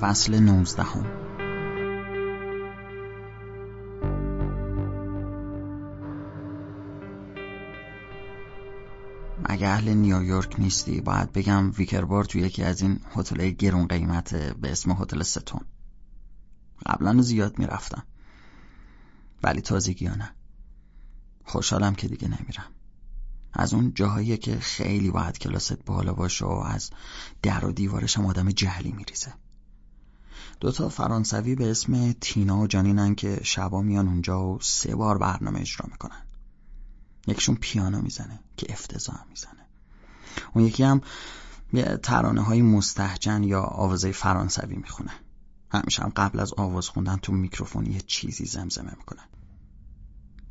فصل نوزدهم. اگه اهل نیویورک نیستی باید بگم ویکربار تو یکی از این هتل گرون قیمت به اسم هتل ستون. قبلا زیاد می‌رفتم. ولی تازگی نه. خوشحالم که دیگه نمیرم. از اون جاهایی که خیلی باید کلاست بالا باشه و از در و دیوارش هم آدم جهلی میریزه. دوتا فرانسوی به اسم تینا و جانینن که شبا میان اونجا و سه بار برنامه اجرا می‌کنن. یکشون پیانو می‌زنه که افتضاح می‌زنه. اون یکی هم یه ترانه های مستحجن یا آوازه فرانسوی می‌خونه. همیشه هم قبل از آواز خوندن تو میکروفون یه چیزی زمزمه می‌کنن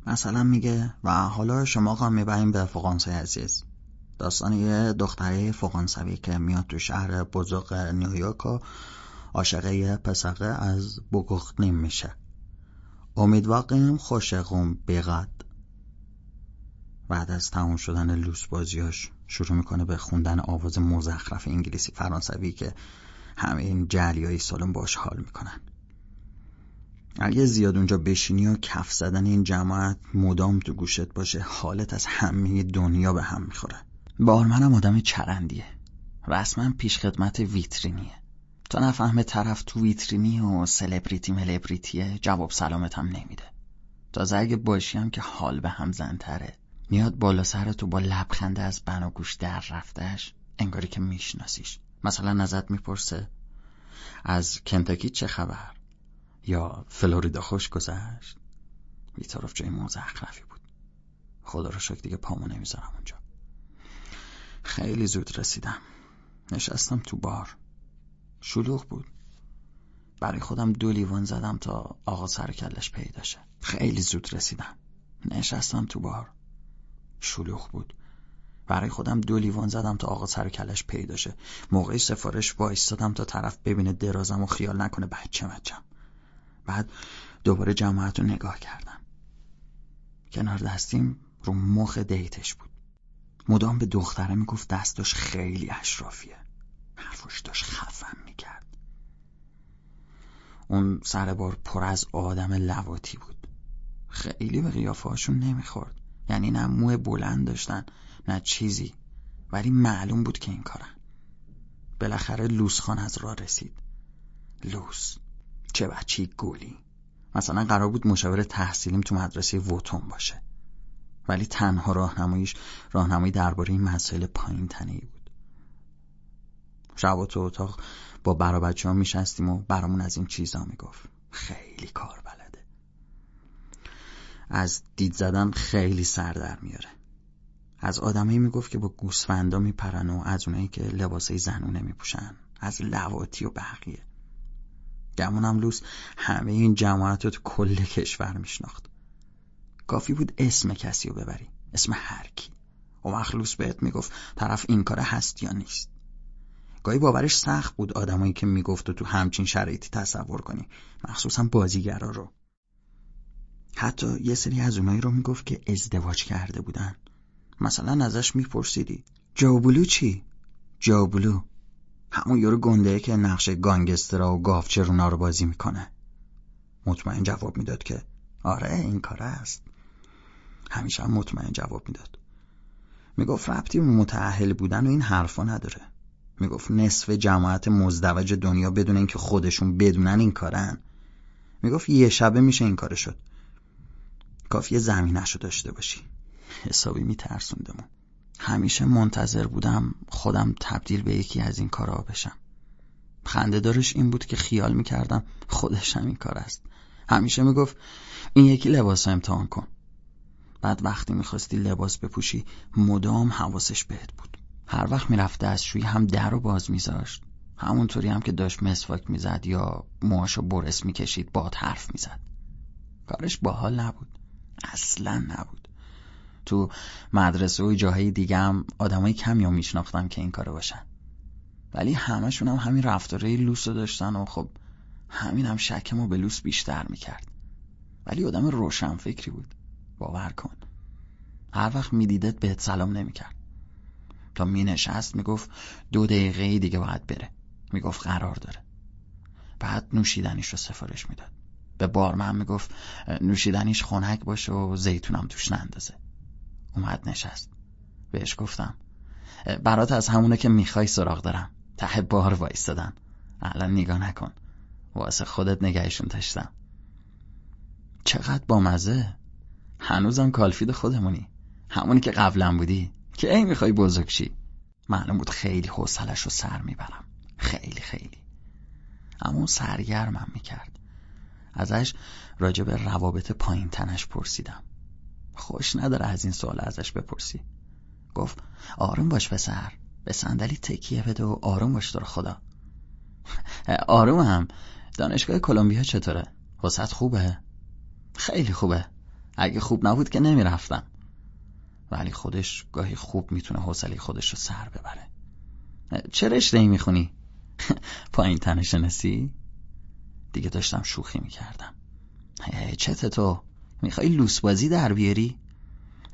مثلا میگه و حالا شما خواهم می‌بریم به فقانسای عزیز. داستان یه دختره فقانسوی که میاد تو شهر بزرگ نیویورک و عاشقه پسقه از بگختنیم میشه. امیدواریم خوشقوم بقد بعد از تموم شدن لوس بازیاش شروع می‌کنه به خوندن آواز مزخرف انگلیسی فرانسوی که همه این جلیایی سالم باش حال می‌کنن. اگه زیاد اونجا بشینی و کف زدن این جماعت مدام تو گوشت باشه حالت از همه دنیا به هم می‌خوره. بارمنم آدم چرندیه. رسما پیشخدمت ویترینیه. تا نفهمه طرف تو ویترینی و سلبریتی ملبریتیه جواب سلامت هم نمیده. تازه اگه باشی هم که حال به هم زنتره. میاد بالا سرتو با لبخنده از بناگوش در رفتهش انگاری که میشناسیش. مثلا ازت می‌پرسه از کنتاکی چه خبر؟ یا فلوریدا خوش گذشت؟ بیطرف جای مزخرفی بود. خدا رو شکر دیگه پامو نمی‌ذارم اونجا. خیلی زود رسیدم. نشستم تو بار. شلوغ بود. برای خودم دو لیوان زدم تا آقا سر کلش پیدا شه خیلی زود رسیدم. نشستم تو بار. شلوغ بود. برای خودم دو لیوان زدم تا آقا سر کلش پیدا شه موقع سفارش وایستادم تا طرف ببینه درازم و خیال نکنه بچه مچم بعد دوباره جماعت رو نگاه کردم. کنار دستیم رو مخ دیتش بود. مدام به دختره می‌گفت دستش خیلی اشرافیه. حرفش داشت خفم می‌کرد. اون سر بار پر از آدم لواتی بود. خیلی به قیافه هاشون نمی‌خورد. یعنی نه موه بلند داشتن نه چیزی. ولی معلوم بود که این کارن. بالاخره لوس خان از راه رسید. لوس. چه بچی گلی. مثلا قرار بود مشاور تحصیلیم تو مدرسه ووتون باشه. ولی تنها راهنماییش راهنمایی درباره این مسائل پایین تنه بود. شب تو اتاق با برا بچه ها میشستیم و برامون از این چیزا می‌گفت. خیلی کار بلده. از دید زدن خیلی سر در میاره. از آدمایی می‌گفت که با گوسفندا میپرن و از اونایی که لباسای زنونه میپوشن. از لواتی و بقیه. گمونم لوس همه این جماعت رو تو کل کشور میشناخت. کافی بود اسم کسی رو ببری. اسم هر کی. و مخلوص بهت می‌گفت طرف این کاره هست یا نیست. گاهی باورش سخت بود آدمایی که می‌گفت و تو همچین شرایطی تصور کنی مخصوصا بازیگرا رو. حتی یه سری از اونایی رو می‌گفت که ازدواج کرده بودن. مثلا ازش میپرسیدی جاوبلو چی؟ جاوبلو همون یارو گنده که نقش گانگسترا و گافچرونا رو بازی می‌کنه. مطمئن جواب می‌داد که آره این کار است. همیشه هم مطمئن جواب می‌داد. می‌گفت ربطی متعهل بودن و این حرفا نداره. می‌گفت نصف جماعت مزدوج دنیا بدون اینکه خودشون بدونن این کارن. می‌گفت یه شبه میشه این کار شد. کافی زمینش رو داشته باشی. حسابی میترسوندمون. همیشه منتظر بودم خودم تبدیل به یکی از این کارها بشم. خنده دارش این بود که خیال می‌کردم خودش این کار است. همیشه می‌گفت این یکی لباس امتحان کن. بعد وقتی می‌خواستی لباس بپوشی مدام حواسش بهت بود. هر وقت می‌رفته از شوی هم در رو باز میذاشت. همونطوری هم که داشت مسواک می‌زد یا موهاشو برس می‌کشید باد حرف می‌زد. کارش باحال نبود. اصلا نبود. تو مدرسه و جاهای دیگه هم آدمای کمی رو میشناختم که این کارو باشن. ولی همشون هم همین رفتاره لوس رو داشتن و خب همین هم شکمو به لوس بیشتر می‌کرد. ولی آدم روشن فکری بود. باور کن. هر وقت میدیدت بهت سلام نمی‌کرد. تا مینشست می‌گفت دو دقیقه دیگه باید بره. می‌گفت قرار داره. بعد نوشیدنیش رو سفارش می‌داد. به بارمن می‌گفت نوشیدنیش خنک باشه و زیتونم توش نندازه. اومد نشست. بهش گفتم برات از همونه که می‌خوای سراغ دارم. ته بار وایستادن. الان نگاه نکن. واسه خودت نگهشون تشتم. چقدر با مزه هنوزم کالفید خودمونی. همونی که قبلا بودی. که ای می‌خوای بزرگ شی معلوم بود خیلی حوصلش رو سر می‌برم. خیلی خیلی. اما اون سرگرمم می‌کرد. ازش راجع به روابط پایین تنش پرسیدم. خوش نداره از این سوال ازش بپرسی. گفت آروم باش پسر. به صندلی تکیه بده و آروم باش تو خدا. آروم هم دانشگاه کلمبیا چطوره؟ وسط خوبه؟ خیلی خوبه. اگه خوب نبود که نمی‌رفتم. ولی خودش گاهی خوب می‌تونه حوصله خودش رو سر ببره. چه رشته ای می‌خونی؟ پایین تنه شناسی؟ دیگه داشتم شوخی می‌کردم. چت تو؟ می‌خوای لوسبازی در بیاری؟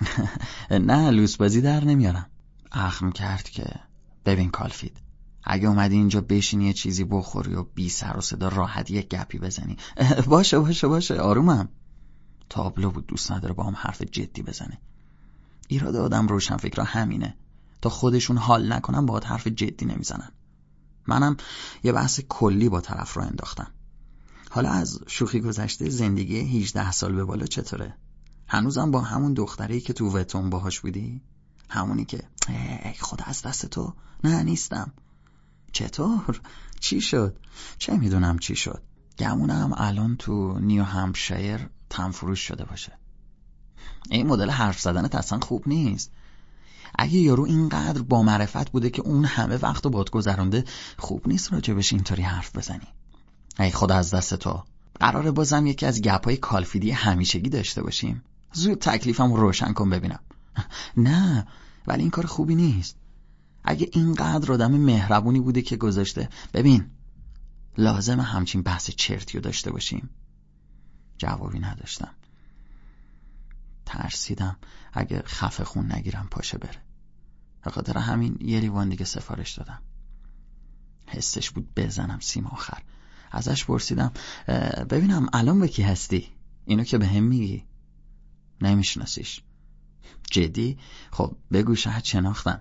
نه لوسبازی در نمیارم. اخم کرد که ببین کالفید اگه اومدی اینجا بشینی یه چیزی بخوری و بی سر و صدا راحت یک گپی بزنی. باشه باشه باشه آرومم. تابلو بود دوست نداره با هم حرف جدی بزنه. ایراد آدم روشن فکر همینه تا خودشون حال نکنن باید حرف جدی نمی‌زنن منم یه بحث کلی با طرف رو انداختم حالا از شوخی گذشته زندگی 18 سال به بالا چطوره؟ هنوزم با همون دختری که تو وتون باهاش بودی؟ همونی که ای خدا از دست تو نه نیستم چطور؟ چی شد؟ چه می‌دونم چی شد؟ گمونم الان تو نیو همشایر تنفروش شده باشه این مدل حرف زدنت اصلا خوب نیست. اگه یارو اینقدر با معرفت بوده که اون همه وقت رو باد گذرانده خوب نیست راجبش اینطوری حرف بزنی. ای خدا از دست تو. قراره بازم یکی از گپای کالفیدی همیشگی داشته باشیم. زود تکلیفم رو روشن کن ببینم. نه ولی این کار خوبی نیست. اگه اینقدر آدم مهربونی بوده که گذاشته ببین لازم همچین بحث چرتیو داشته باشیم. جوابی نداشتم. ترسیدم. اگه خفه خون نگیرم پاشه بره. به خاطر همین یه لیوان دیگه سفارش دادم. حسش بود بزنم سیم آخر. ازش پرسیدم ببینم الان به کی هستی؟ اینو که به هم میگی. نمیشناسیش. جدی؟ خب بگو شاید شناختم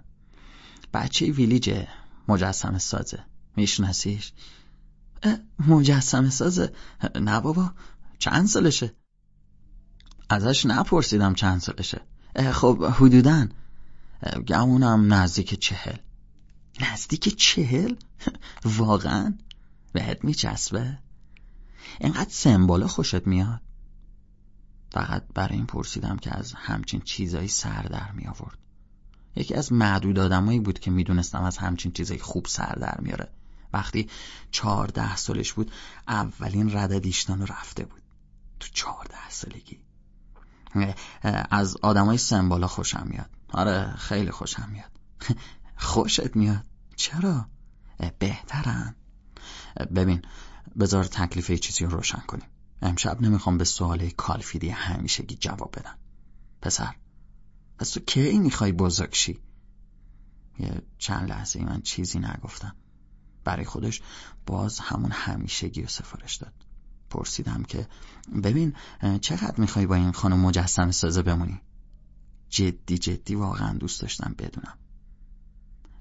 بچه ویلیجه. مجسم سازه. میشناسیش؟ مجسم سازه؟ نه بابا. چند سالشه؟ ازش نپرسیدم چند سالشه خب حدودا گمونم نزدیک چهل نزدیک چهل؟ واقعا؟ بهت میچسبه؟ اینقدر سمبالا خوشت میاد؟ فقط برای این پرسیدم که از همچین چیزایی سر در می آورد. یکی از معدود آدمایی بود که می‌دونستم از همچین چیزایی خوب سر در میاره. وقتی چهارده سالش بود اولین رده دیشتان رفته بود. تو چهارده سالگی. از آدمای سمبالا خوشم میاد. آره خیلی خوشم میاد. خوشت میاد. چرا؟ بهترن. ببین بذار تکلیف چیزی رو روشن کنیم. امشب نمی‌خوام به سوال کالفیدی همیشگی جواب بدم. پسر پس تو کی می‌خوای بزرگ شی؟ یه چند لحظه من چیزی نگفتم. برای خودش باز همون همیشگی رو سفارش داد. پرسیدم که ببین چقدر می‌خوای با این خانم مجسم سازه بمونی؟ جدی جدی واقعا دوست داشتم بدونم.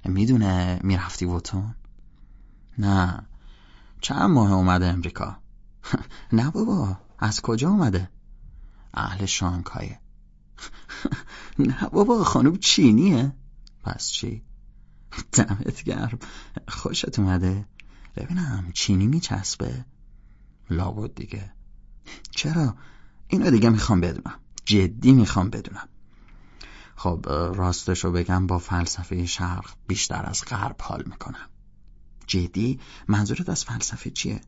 می‌دونه می‌رفتی وتون نه. چند ماه اومده امریکا؟ نه بابا از کجا اومده؟ اهل شانگهای. نه بابا خانم چینیه. پس چی؟ دمت گرم. خوشت اومده؟ ببینم چینی میچسبه؟ لابد دیگه. چرا؟ اینو دیگه می‌خوام بدونم. جدی می‌خوام بدونم. خب راستشو بگم با فلسفه شرق بیشتر از غرب حال می‌کنم. جدی؟ منظورت از فلسفه چیه؟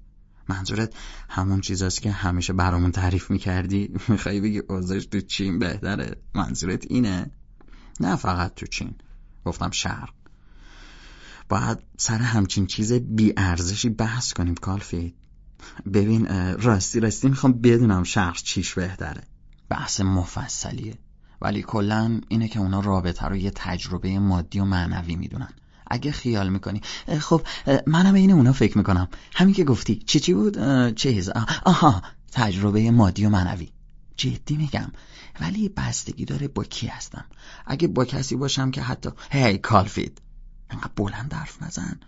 منظورت همون چیزاست که همیشه برامون تعریف می‌کردی؟ می‌خوای بگی اوضاعش تو چین بهتره؟ منظورت اینه؟ نه فقط تو چین. گفتم شرق. باید سر همچین چیز بی ارزشی بحث کنیم کالفید ببین راستی راستی می‌خوام بدونم شخص چیش بهتره. بحث مفصلیه. ولی کلا اینه که اونا رابطه رو یه تجربه مادی و معنوی می‌دونن. اگه خیال می‌کنی. خب منم این اونا فکر می‌کنم. همین که گفتی. چی چی بود؟ چیز. آها. تجربه مادی و منوی جدی میگم. ولی بستگی داره با کی هستم. اگه با کسی باشم که حتی هی کالفید انقدر بلند حرف نزن.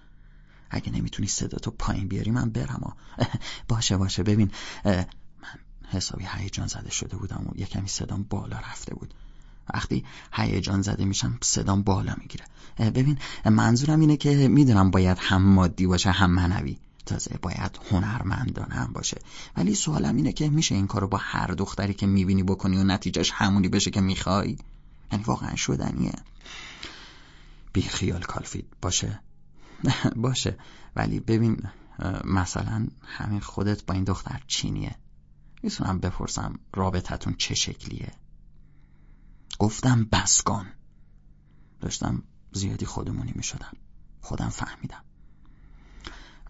اگه نمی‌تونی صدا تو پایین بیاری من برم باشه باشه. ببین من حسابی هیجان زده شده بودم و یه صدام بالا رفته بود. وقتی هیجان زده میشم صدام بالا می‌گیره. ببین منظورم اینه که می‌دونم باید هم مادی باشه هم منوی تازه باید هنرمندانه هم باشه. ولی سوالم اینه که میشه این کارو با هر دختری که می‌بینی بکنی و نتیجهش همونی بشه که می‌خوای؟ یعنی واقعا شدنیه. بی خیال کالفید باشه. باشه. ولی ببین مثلا همین خودت با این دختر چینیه. می‌تونم بپرسم رابطتون چه شکلیه؟ گفتم بسکن داشتم زیادی خودمونی می‌شدم. خودم فهمیدم.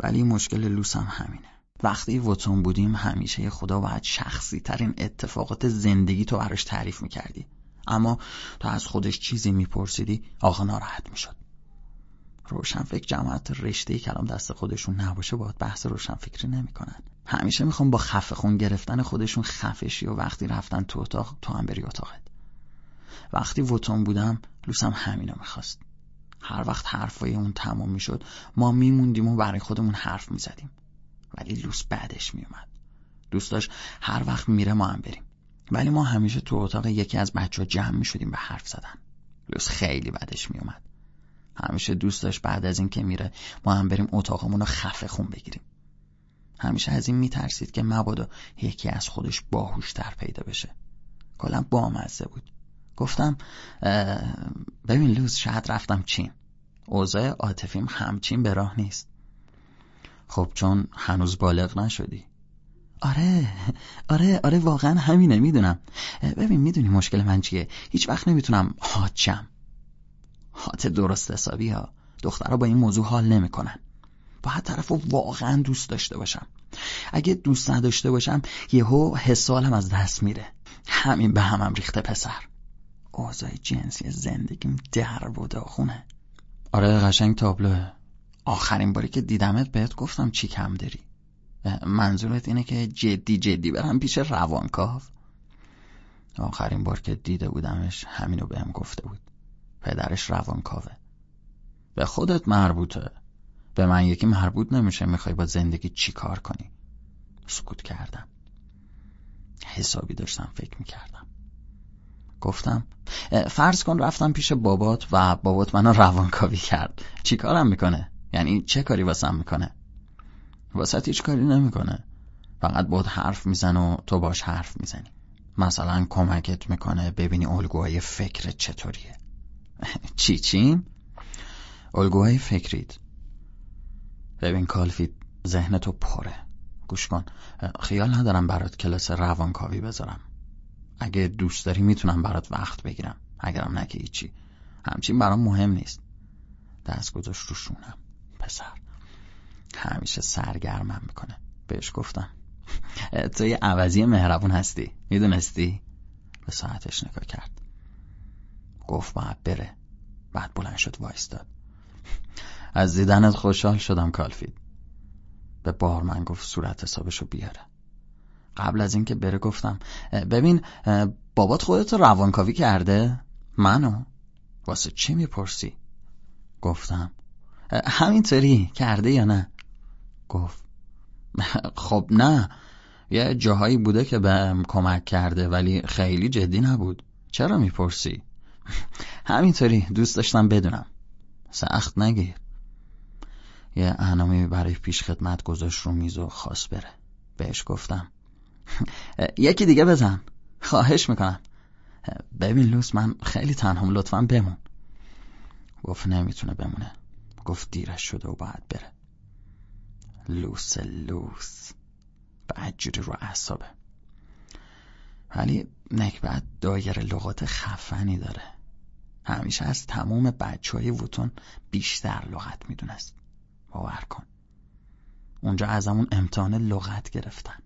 ولی مشکل لوسم همینه. وقتی وتون بودیم همیشه خدا باید شخصی ترین اتفاقات زندگی تو براش تعریف می‌کردی. اما تو از خودش چیزی میپرسیدی آقا ناراحت می‌شد. روشنفکر جماعت رشته کلام دست خودشون نباشه باید بحث روشنفکری نمی‌کنن. همیشه می‌خوام با خفه خون گرفتن خودشون خفشی و وقتی رفتن تو اتاق تو هم بری اتاقت. وقتی وتون بودم لوسم همینو می‌خواست. هر وقت حرفای اون تمام می‌شد ما میموندیم و برای خودمون حرف می‌زدیم. ولی لوس بعدش میومد دوست داشت هر وقت میره ما هم بریم. ولی ما همیشه تو اتاق یکی از بچه ها جمع می‌شدیم به حرف زدن. لوس خیلی بعدش میومد همیشه دوست داشت بعد از اینکه میره ما هم بریم اتاقمون رو خفه خون بگیریم. همیشه از این میترسید که مبادا یکی از خودش باهوشتر پیدا بشه. کلا بامزه بود. گفتم ببین لوز شاید رفتم چین. اوضاع عاطفیم همچین به راه نیست. خب چون هنوز بالغ نشدی. آره آره آره واقعا همینه می‌دونم. ببین می‌دونی مشکل من چیه؟ هیچ وقت نمی‌تونم حاجم. حات درست حسابی ها. دخترها با این موضوع حال نمی‌کنن. باید طرف رو واقعا دوست داشته باشم. اگه دوست نداشته باشم یهو حسالم از دست میره. همین به همم ریخته پسر. اوضاع جنسی زندگیم در و داخونه آره قشنگ تابلوه. آخرین باری که دیدمت بهت گفتم چی کم داری. منظورت اینه که جدی جدی برم پیش روانکاو؟ آخرین بار که دیده بودمش همینو بهم گفته بود. پدرش روانکاوه. به خودت مربوطه. به من یکی مربوط نمیشه. می‌خوای با زندگی چی کار کنی؟ سکوت کردم. حسابی داشتم فکر می‌کردم. گفتم فرض کن رفتم پیش بابات و بابات منو روانکاوی کرد. چی کارم می‌کنه؟ یعنی چه کاری واسم می‌کنه؟ واسه هیچ کاری نمی‌کنه. فقط بود حرف میزن و تو باش حرف می‌زنی. مثلا کمکت می‌کنه ببینی الگوهای فکر چطوریه. چی چی؟ الگوهای فکرید ببین کالفید ذهن تو پره. گوش کن. خیال ندارم برات کلاس روانکاوی بذارم. اگه دوست داری می‌تونم برات وقت بگیرم. اگرم نکه هیچی. همچین برام مهم نیست. دست گذاشت رو شونم. پسر. همیشه سرگرمم می‌کنه. بهش گفتم. تو یه عوضی مهربون هستی. می‌دونستی؟ به ساعتش نگاه کرد. گفت باید بره. بعد بلند شد وایستاد. از دیدنت خوشحال شدم کالفید. به بارمن گفت صورت حسابشو بیاره. قبل از اینکه بره گفتم ببین بابات خودت روانکاوی کرده؟ منو؟ واسه چی می‌پرسی؟ گفتم همینطوری کرده یا نه؟ گفت خب نه یه جاهایی بوده که بهم کمک کرده ولی خیلی جدی نبود. چرا می‌پرسی؟ همینطوری دوست داشتم بدونم. سخت نگیر یه انامی برای پیش خدمت گذاشت رو میز و خواست بره. بهش گفتم. یکی دیگه بزن. خواهش می‌کنم. ببین لوس من خیلی تنهام لطفا بمون. گفت نمی‌تونه بمونه. گفت دیرش شده و باید بره. لوس لوس. بعد جوری رو اعصابه. ولی نکبت دایر لغات خفنی داره. همیشه از تمام بچه های ووتون بیشتر لغت می‌دونست. باور کن. اونجا ازمون امتحان لغت گرفتن.